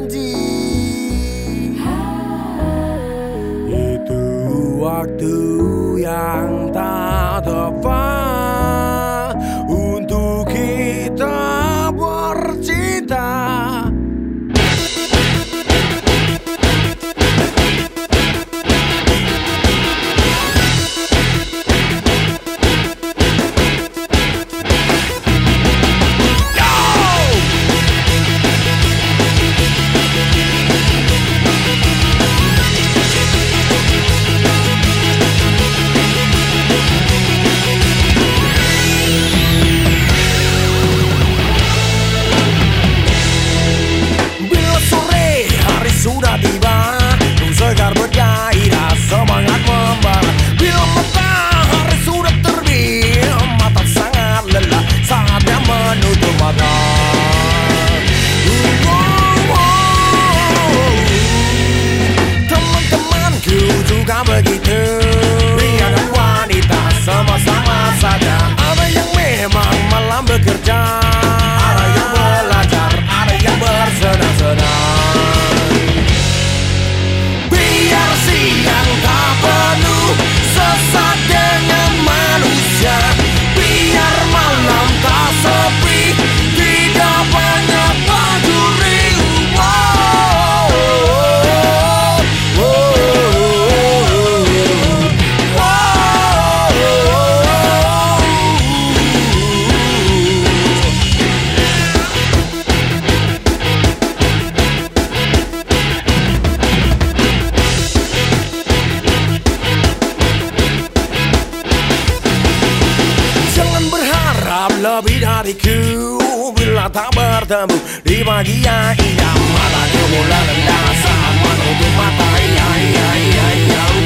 janji. Itu waktu yang tak bertemu di pagi yang indah. Mata kumula rendah saat menutup mata. Iya, iya, iya, iya. iya.